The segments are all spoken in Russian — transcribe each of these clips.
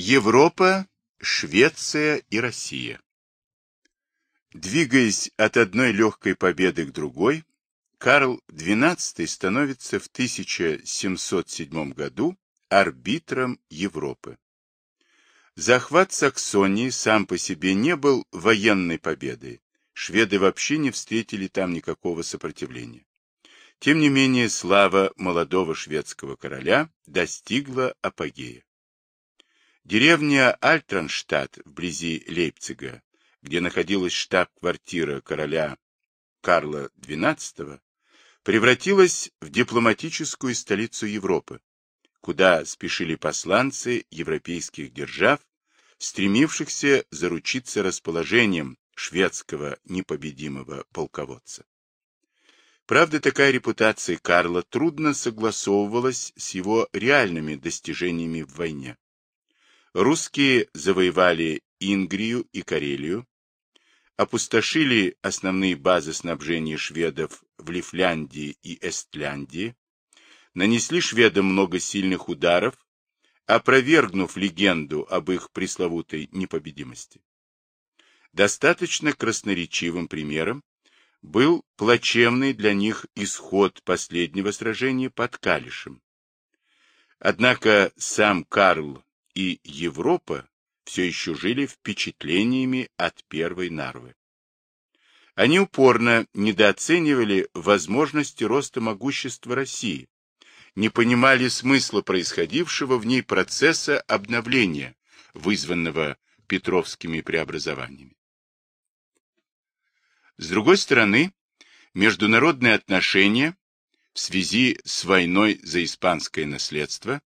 Европа, Швеция и Россия. Двигаясь от одной легкой победы к другой, Карл XII становится в 1707 году арбитром Европы. Захват Саксонии сам по себе не был военной победой. Шведы вообще не встретили там никакого сопротивления. Тем не менее, слава молодого шведского короля достигла апогея. Деревня Альтранштадт вблизи Лейпцига, где находилась штаб-квартира короля Карла XII, превратилась в дипломатическую столицу Европы, куда спешили посланцы европейских держав, стремившихся заручиться расположением шведского непобедимого полководца. Правда, такая репутация Карла трудно согласовывалась с его реальными достижениями в войне. Русские завоевали Ингрию и Карелию, опустошили основные базы снабжения шведов в Лифляндии и Эстляндии, нанесли шведам много сильных ударов, опровергнув легенду об их пресловутой непобедимости. Достаточно красноречивым примером был плачевный для них исход последнего сражения под Калишем. Однако сам Карл и Европа все еще жили впечатлениями от первой Нарвы. Они упорно недооценивали возможности роста могущества России, не понимали смысла происходившего в ней процесса обновления, вызванного петровскими преобразованиями. С другой стороны, международные отношения в связи с войной за испанское наследство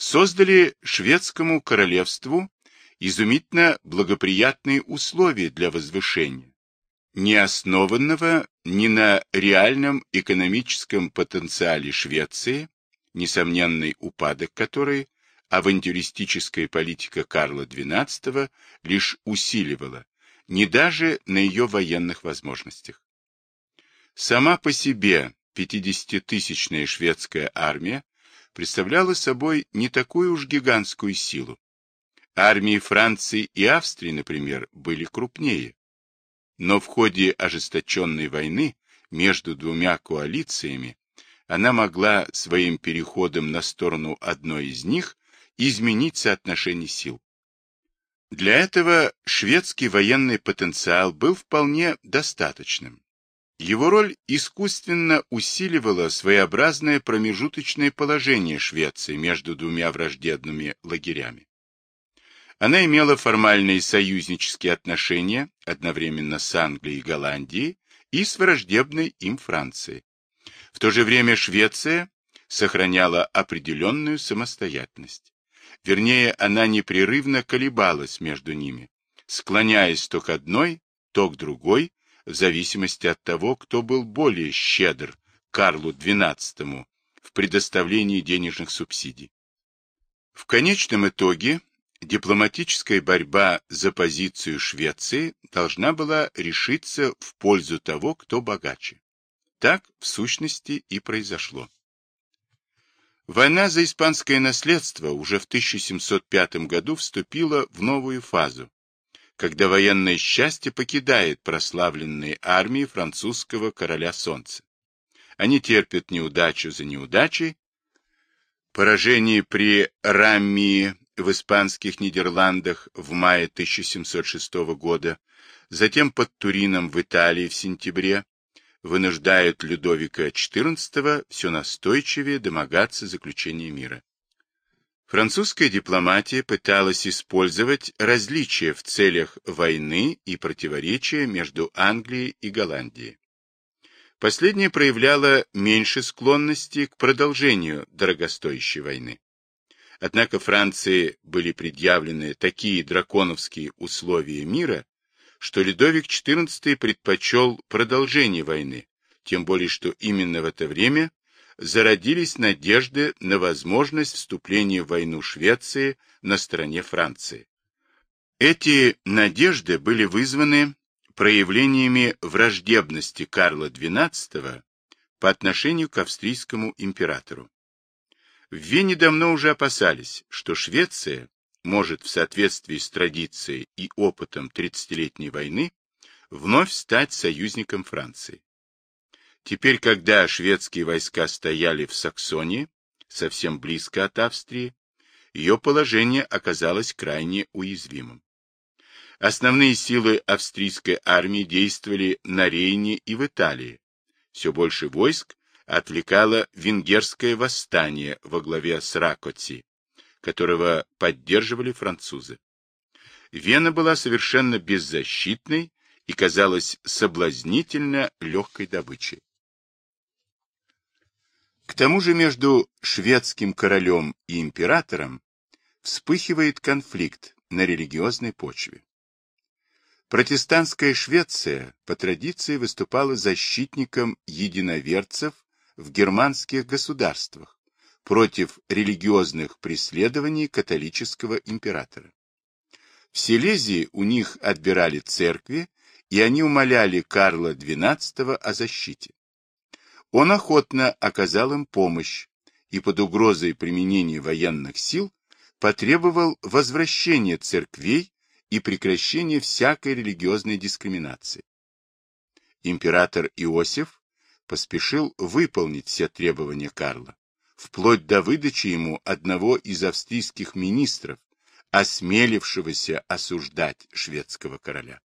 создали шведскому королевству изумительно благоприятные условия для возвышения, не основанного ни на реальном экономическом потенциале Швеции, несомненный упадок которой авантюристическая политика Карла XII лишь усиливала, не даже на ее военных возможностях. Сама по себе 50-тысячная шведская армия представляла собой не такую уж гигантскую силу. Армии Франции и Австрии, например, были крупнее. Но в ходе ожесточенной войны между двумя коалициями она могла своим переходом на сторону одной из них изменить соотношение сил. Для этого шведский военный потенциал был вполне достаточным. Его роль искусственно усиливала своеобразное промежуточное положение Швеции между двумя враждебными лагерями. Она имела формальные союзнические отношения одновременно с Англией и Голландией и с враждебной им Францией. В то же время Швеция сохраняла определенную самостоятельность. Вернее, она непрерывно колебалась между ними, склоняясь то к одной, то к другой, в зависимости от того, кто был более щедр Карлу XII в предоставлении денежных субсидий. В конечном итоге дипломатическая борьба за позицию Швеции должна была решиться в пользу того, кто богаче. Так, в сущности, и произошло. Война за испанское наследство уже в 1705 году вступила в новую фазу, когда военное счастье покидает прославленные армии французского короля солнца. Они терпят неудачу за неудачей. Поражение при Раммии в испанских Нидерландах в мае 1706 года, затем под Турином в Италии в сентябре, вынуждают Людовика XIV все настойчивее домогаться заключения мира. Французская дипломатия пыталась использовать различия в целях войны и противоречия между Англией и Голландией. Последняя проявляла меньше склонности к продолжению дорогостоящей войны. Однако Франции были предъявлены такие драконовские условия мира, что Людовик XIV предпочел продолжение войны, тем более что именно в это время зародились надежды на возможность вступления в войну Швеции на стороне Франции. Эти надежды были вызваны проявлениями враждебности Карла XII по отношению к австрийскому императору. В Вене давно уже опасались, что Швеция может в соответствии с традицией и опытом 30-летней войны вновь стать союзником Франции. Теперь, когда шведские войска стояли в Саксонии, совсем близко от Австрии, ее положение оказалось крайне уязвимым. Основные силы австрийской армии действовали на Рейне и в Италии. Все больше войск отвлекало венгерское восстание во главе с Ракоци, которого поддерживали французы. Вена была совершенно беззащитной и казалась соблазнительно легкой добычей. К тому же между шведским королем и императором вспыхивает конфликт на религиозной почве. Протестантская Швеция по традиции выступала защитником единоверцев в германских государствах против религиозных преследований католического императора. В Силезии у них отбирали церкви, и они умоляли Карла XII о защите. Он охотно оказал им помощь и под угрозой применения военных сил потребовал возвращения церквей и прекращения всякой религиозной дискриминации. Император Иосиф поспешил выполнить все требования Карла, вплоть до выдачи ему одного из австрийских министров, осмелившегося осуждать шведского короля.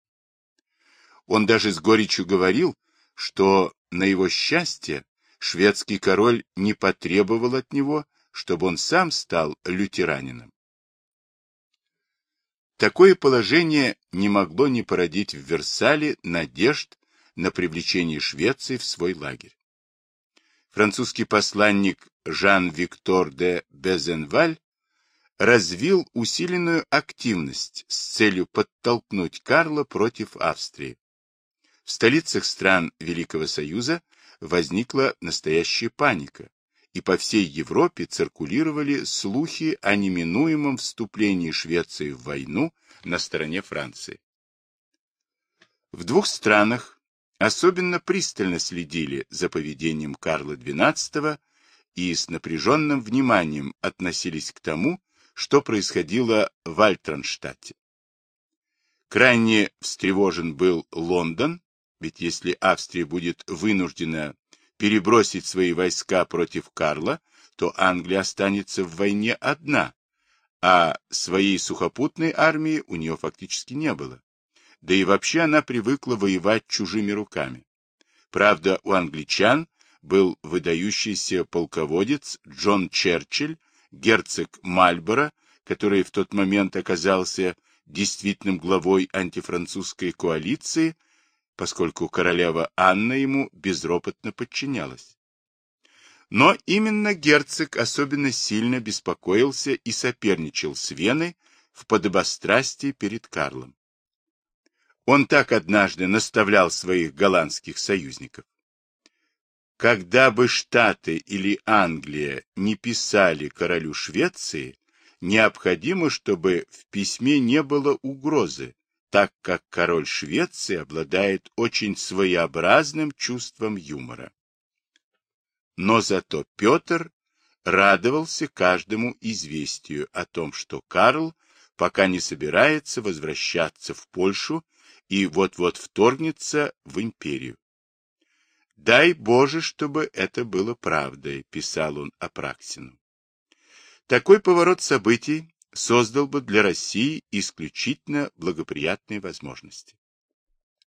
Он даже с горечью говорил, что на его счастье шведский король не потребовал от него, чтобы он сам стал лютеранином. Такое положение не могло не породить в Версале надежд на привлечение Швеции в свой лагерь. Французский посланник Жан-Виктор де Безенваль развил усиленную активность с целью подтолкнуть Карла против Австрии. В столицах стран Великого Союза возникла настоящая паника, и по всей Европе циркулировали слухи о неминуемом вступлении Швеции в войну на стороне Франции. В двух странах особенно пристально следили за поведением Карла XII и с напряженным вниманием относились к тому, что происходило в Альтронштадте. Крайне встревожен был Лондон, ведь если Австрия будет вынуждена перебросить свои войска против Карла, то Англия останется в войне одна, а своей сухопутной армии у нее фактически не было. Да и вообще она привыкла воевать чужими руками. Правда, у англичан был выдающийся полководец Джон Черчилль, герцог Мальборо, который в тот момент оказался действительным главой антифранцузской коалиции поскольку королева Анна ему безропотно подчинялась. Но именно герцог особенно сильно беспокоился и соперничал с Веной в подобострастии перед Карлом. Он так однажды наставлял своих голландских союзников. Когда бы Штаты или Англия не писали королю Швеции, необходимо, чтобы в письме не было угрозы, так как король Швеции обладает очень своеобразным чувством юмора. Но зато Петр радовался каждому известию о том, что Карл пока не собирается возвращаться в Польшу и вот-вот вторгнется в империю. «Дай Боже, чтобы это было правдой», — писал он Апраксину. Такой поворот событий создал бы для России исключительно благоприятные возможности.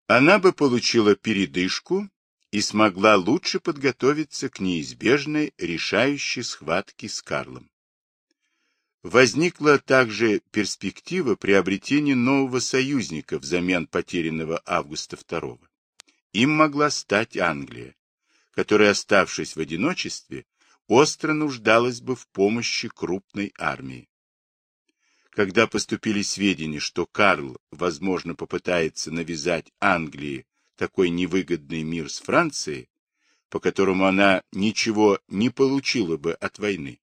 Она бы получила передышку и смогла лучше подготовиться к неизбежной решающей схватке с Карлом. Возникла также перспектива приобретения нового союзника взамен потерянного Августа II. Им могла стать Англия, которая, оставшись в одиночестве, остро нуждалась бы в помощи крупной армии. Когда поступили сведения, что Карл, возможно, попытается навязать Англии такой невыгодный мир с Францией, по которому она ничего не получила бы от войны,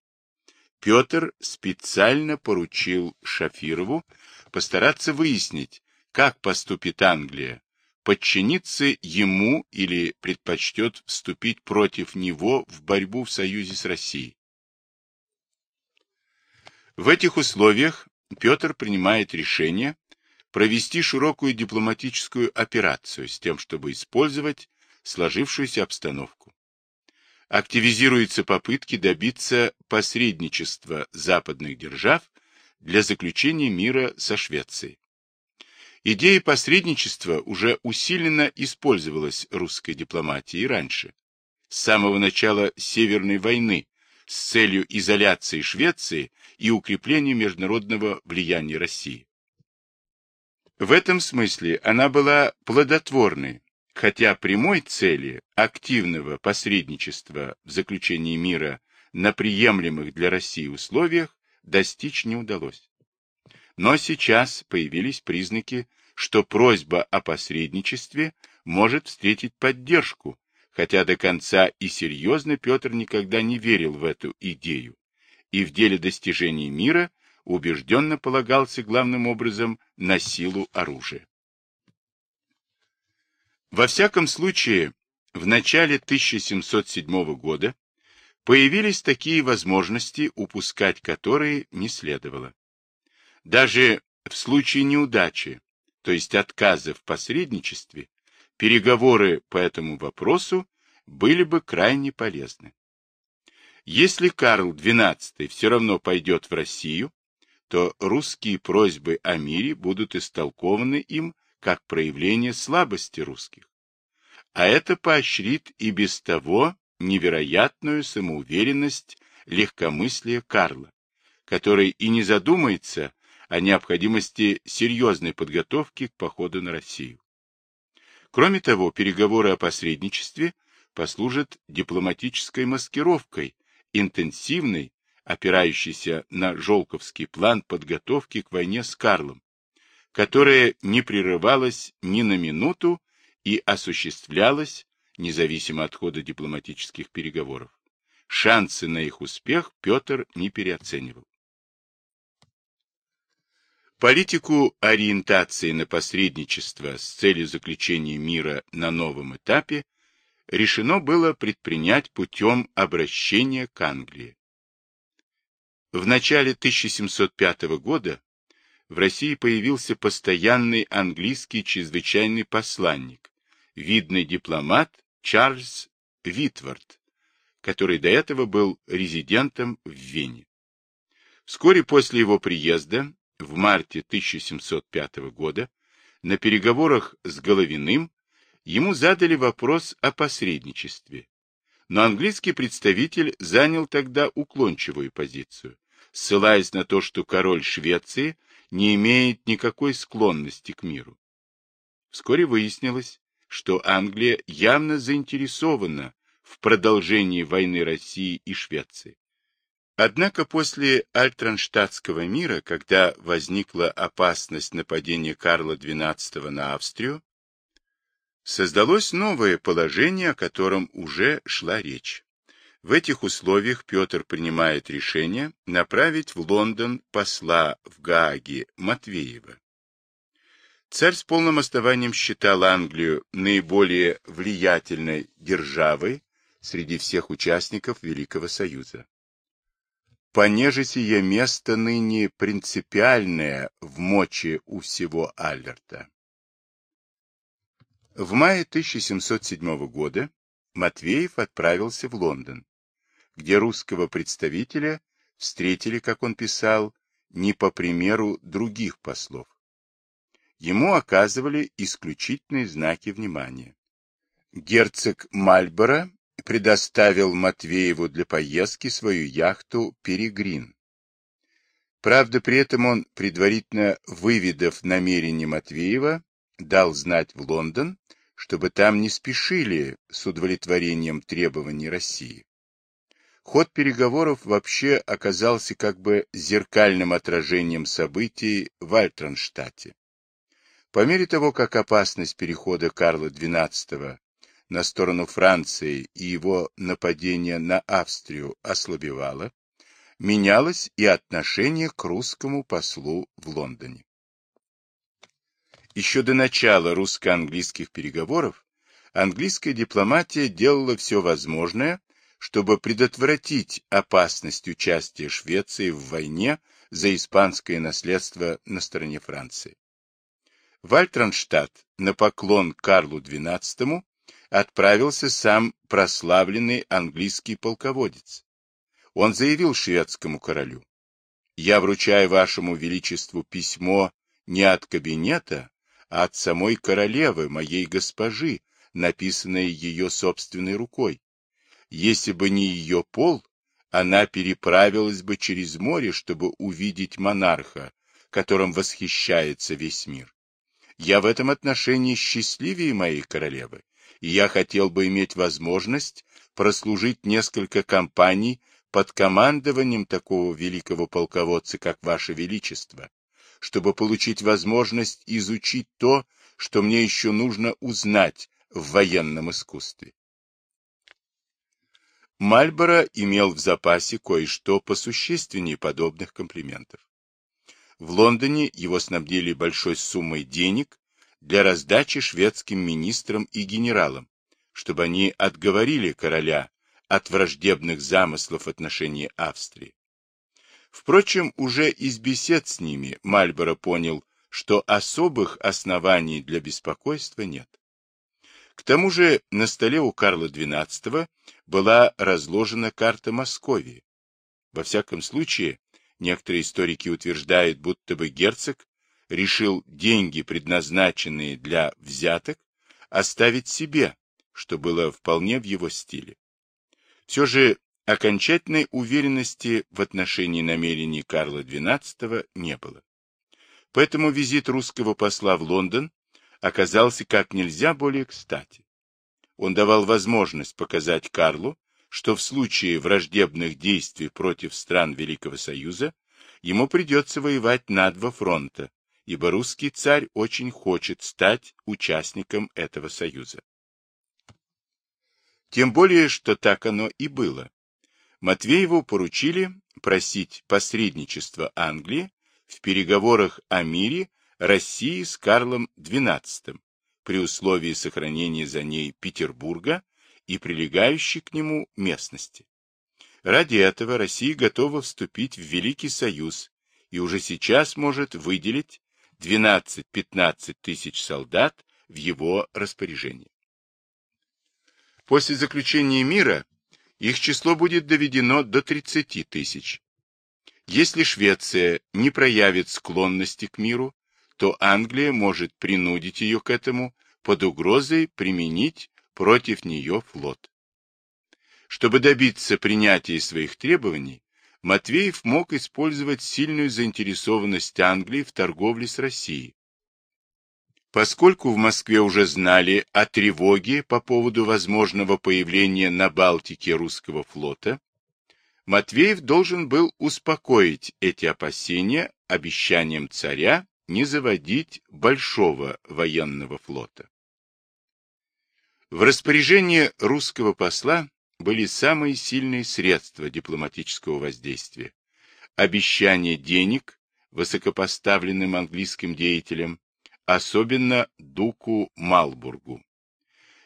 Петр специально поручил Шафирову постараться выяснить, как поступит Англия, подчиниться ему или предпочтет вступить против него в борьбу в союзе с Россией. В этих условиях Петр принимает решение провести широкую дипломатическую операцию с тем, чтобы использовать сложившуюся обстановку. Активизируются попытки добиться посредничества западных держав для заключения мира со Швецией. Идея посредничества уже усиленно использовалась русской дипломатией раньше, с самого начала Северной войны, с целью изоляции Швеции и укрепления международного влияния России. В этом смысле она была плодотворной, хотя прямой цели активного посредничества в заключении мира на приемлемых для России условиях достичь не удалось. Но сейчас появились признаки, что просьба о посредничестве может встретить поддержку, хотя до конца и серьезно Петр никогда не верил в эту идею, и в деле достижения мира убежденно полагался главным образом на силу оружия. Во всяком случае, в начале 1707 года появились такие возможности, упускать которые не следовало. Даже в случае неудачи, то есть отказа в посредничестве, переговоры по этому вопросу были бы крайне полезны. Если Карл XII все равно пойдет в Россию, то русские просьбы о мире будут истолкованы им как проявление слабости русских. А это поощрит и без того невероятную самоуверенность легкомыслия Карла, который и не задумается о необходимости серьезной подготовки к походу на Россию. Кроме того, переговоры о посредничестве послужат дипломатической маскировкой интенсивной, опирающейся на Жолковский план подготовки к войне с Карлом, которая не прерывалась ни на минуту и осуществлялась независимо от хода дипломатических переговоров. Шансы на их успех Петр не переоценивал. Политику ориентации на посредничество с целью заключения мира на новом этапе решено было предпринять путем обращения к Англии. В начале 1705 года в России появился постоянный английский чрезвычайный посланник, видный дипломат Чарльз Витвард, который до этого был резидентом в Вене. Вскоре после его приезда в марте 1705 года на переговорах с Головиным ему задали вопрос о посредничестве. Но английский представитель занял тогда уклончивую позицию, ссылаясь на то, что король Швеции не имеет никакой склонности к миру. Вскоре выяснилось, что Англия явно заинтересована в продолжении войны России и Швеции. Однако после Альтранштадтского мира, когда возникла опасность нападения Карла XII на Австрию, создалось новое положение, о котором уже шла речь. В этих условиях Петр принимает решение направить в Лондон посла в Гааге Матвеева. Царь с полным основанием считал Англию наиболее влиятельной державой среди всех участников Великого Союза понеже сие место ныне принципиальное в моче у всего Аллерта. В мае 1707 года Матвеев отправился в Лондон, где русского представителя встретили, как он писал, не по примеру других послов. Ему оказывали исключительные знаки внимания. Герцог Мальборо предоставил Матвееву для поездки свою яхту «Перегрин». Правда, при этом он, предварительно выведав намерение Матвеева, дал знать в Лондон, чтобы там не спешили с удовлетворением требований России. Ход переговоров вообще оказался как бы зеркальным отражением событий в Альтронштадте. По мере того, как опасность перехода Карла XII на сторону Франции и его нападение на Австрию ослабевало, менялось и отношение к русскому послу в Лондоне. Еще до начала русско-английских переговоров английская дипломатия делала все возможное, чтобы предотвратить опасность участия Швеции в войне за испанское наследство на стороне Франции. Вальтранштадт на поклон Карлу XII отправился сам прославленный английский полководец. Он заявил шведскому королю, «Я вручаю вашему величеству письмо не от кабинета, а от самой королевы, моей госпожи, написанное ее собственной рукой. Если бы не ее пол, она переправилась бы через море, чтобы увидеть монарха, которым восхищается весь мир. Я в этом отношении счастливее моей королевы, и я хотел бы иметь возможность прослужить несколько кампаний под командованием такого великого полководца, как Ваше Величество, чтобы получить возможность изучить то, что мне еще нужно узнать в военном искусстве. Мальборо имел в запасе кое-что посущественнее подобных комплиментов. В Лондоне его снабдили большой суммой денег для раздачи шведским министрам и генералам, чтобы они отговорили короля от враждебных замыслов в отношении Австрии. Впрочем, уже из бесед с ними Мальборо понял, что особых оснований для беспокойства нет. К тому же на столе у Карла XII была разложена карта Московии. Во всяком случае, некоторые историки утверждают, будто бы герцог решил деньги, предназначенные для взяток, оставить себе, что было вполне в его стиле. Все же окончательной уверенности в отношении намерений Карла XII не было. Поэтому визит русского посла в Лондон оказался как нельзя более кстати. Он давал возможность показать Карлу, что в случае враждебных действий против стран Великого Союза ему придется воевать на два фронта, ибо русский царь очень хочет стать участником этого союза. Тем более, что так оно и было. Матвееву поручили просить посредничества Англии в переговорах о мире России с Карлом XII при условии сохранения за ней Петербурга и прилегающей к нему местности. Ради этого Россия готова вступить в Великий Союз и уже сейчас может выделить 12-15 тысяч солдат в его распоряжение. После заключения мира их число будет доведено до 30 тысяч. Если Швеция не проявит склонности к миру, то Англия может принудить ее к этому под угрозой применить против нее флот. Чтобы добиться принятия своих требований, Матвеев мог использовать сильную заинтересованность Англии в торговле с Россией. Поскольку в Москве уже знали о тревоге по поводу возможного появления на Балтике русского флота, Матвеев должен был успокоить эти опасения обещанием царя не заводить большого военного флота. В распоряжении русского посла были самые сильные средства дипломатического воздействия. Обещание денег высокопоставленным английским деятелям, особенно дуку Малбургу.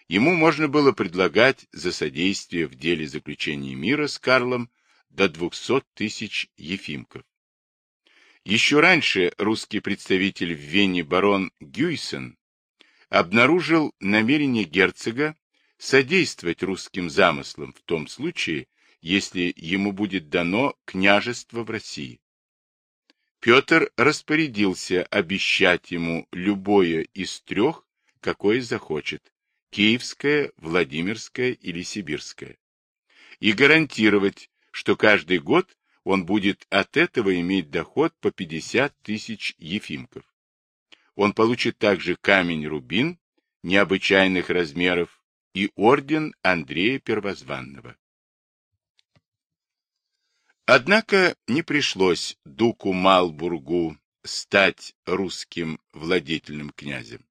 Ему можно было предлагать за содействие в деле заключения мира с Карлом до 200 тысяч ефимков. Еще раньше русский представитель в Вене барон Гюйсен обнаружил намерение герцога содействовать русским замыслам в том случае, если ему будет дано княжество в России. Петр распорядился обещать ему любое из трех, какое захочет, Киевское, Владимирское или Сибирское, и гарантировать, что каждый год он будет от этого иметь доход по 50 тысяч ефимков. Он получит также камень-рубин необычайных размеров и орден Андрея Первозванного. Однако не пришлось дуку Малбургу стать русским владетельным князем.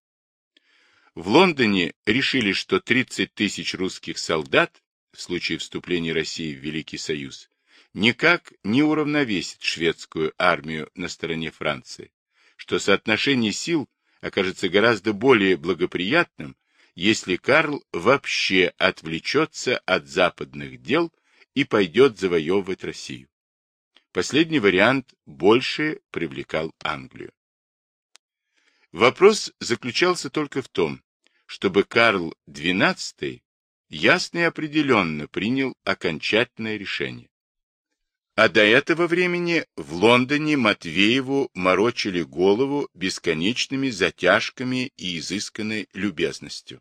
В Лондоне решили, что 30 тысяч русских солдат в случае вступления России в Великий Союз никак не уравновесит шведскую армию на стороне Франции, что соотношение сил окажется гораздо более благоприятным, если Карл вообще отвлечется от западных дел и пойдет завоевывать Россию. Последний вариант больше привлекал Англию. Вопрос заключался только в том, чтобы Карл XII ясно и определенно принял окончательное решение. А до этого времени в Лондоне Матвееву морочили голову бесконечными затяжками и изысканной любезностью.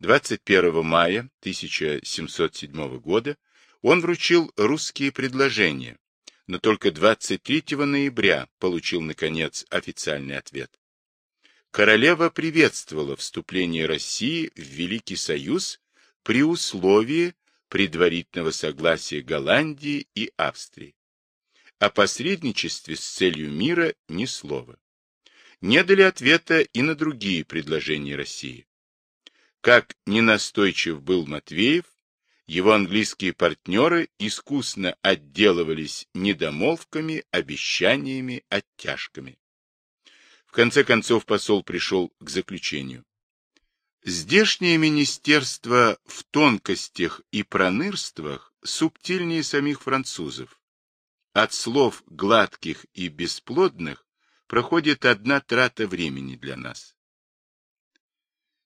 21 мая 1707 года он вручил русские предложения, но только 23 ноября получил, наконец, официальный ответ. Королева приветствовала вступление России в Великий Союз при условии предварительного согласия Голландии и Австрии. О посредничестве с целью мира ни слова. Не дали ответа и на другие предложения России. Как ненастойчив был Матвеев, его английские партнеры искусно отделывались недомолвками, обещаниями, оттяжками. В конце концов посол пришел к заключению. Здешнее министерство в тонкостях и пронырствах субтильнее самих французов. От слов гладких и бесплодных проходит одна трата времени для нас.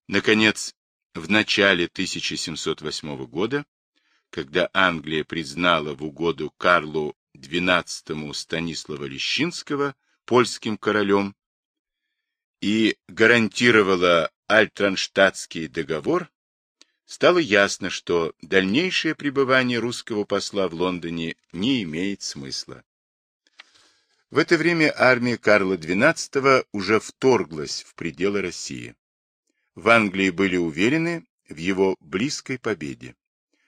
Наконец, в начале 1708 года, когда Англия признала в угоду Карлу XII Станислава Лещинского польским королем и гарантировала Альтранштадтский договор, стало ясно, что дальнейшее пребывание русского посла в Лондоне не имеет смысла. В это время армия Карла XII уже вторглась в пределы России. В Англии были уверены в его близкой победе.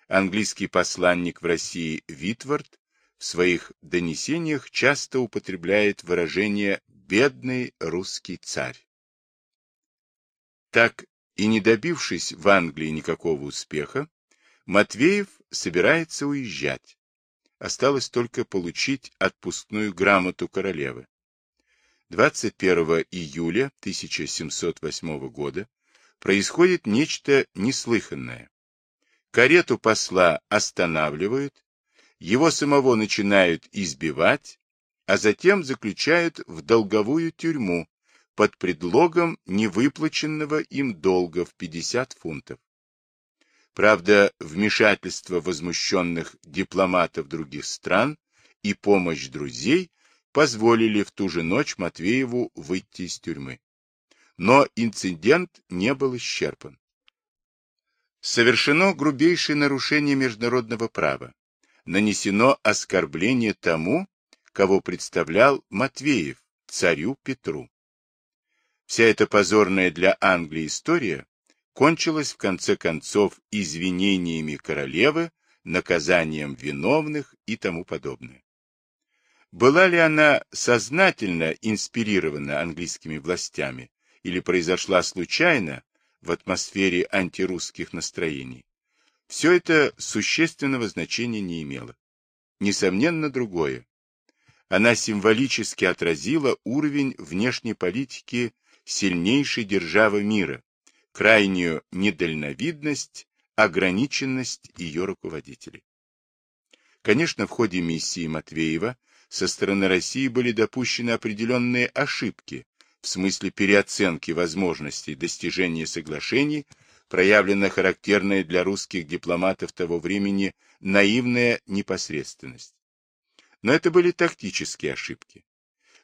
Английский посланник в России Витвард в своих донесениях часто употребляет выражение «бедный русский царь». Так и не добившись в Англии никакого успеха, Матвеев собирается уезжать. Осталось только получить отпускную грамоту королевы. 21 июля 1708 года происходит нечто неслыханное. Карету посла останавливают, его самого начинают избивать, а затем заключают в долговую тюрьму, под предлогом невыплаченного им долга в 50 фунтов. Правда, вмешательство возмущенных дипломатов других стран и помощь друзей позволили в ту же ночь Матвееву выйти из тюрьмы. Но инцидент не был исчерпан. Совершено грубейшее нарушение международного права. Нанесено оскорбление тому, кого представлял Матвеев, царю Петру. Вся эта позорная для Англии история кончилась в конце концов извинениями королевы, наказанием виновных и тому подобное. Была ли она сознательно инспирирована английскими властями или произошла случайно в атмосфере антирусских настроений? Все это существенного значения не имело. Несомненно, другое. Она символически отразила уровень внешней политики сильнейшей державы мира, крайнюю недальновидность, ограниченность ее руководителей. Конечно, в ходе миссии Матвеева со стороны России были допущены определенные ошибки в смысле переоценки возможностей достижения соглашений, проявлена характерная для русских дипломатов того времени наивная непосредственность. Но это были тактические ошибки.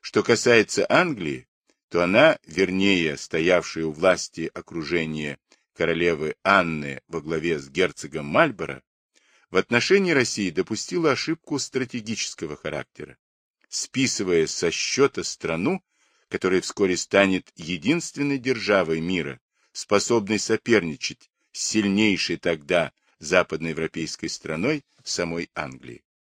Что касается Англии, то она, вернее, стоявшая у власти окружение королевы Анны во главе с герцогом Мальборо, в отношении России допустила ошибку стратегического характера, списывая со счета страну, которая вскоре станет единственной державой мира, способной соперничать с сильнейшей тогда западноевропейской страной самой Англии.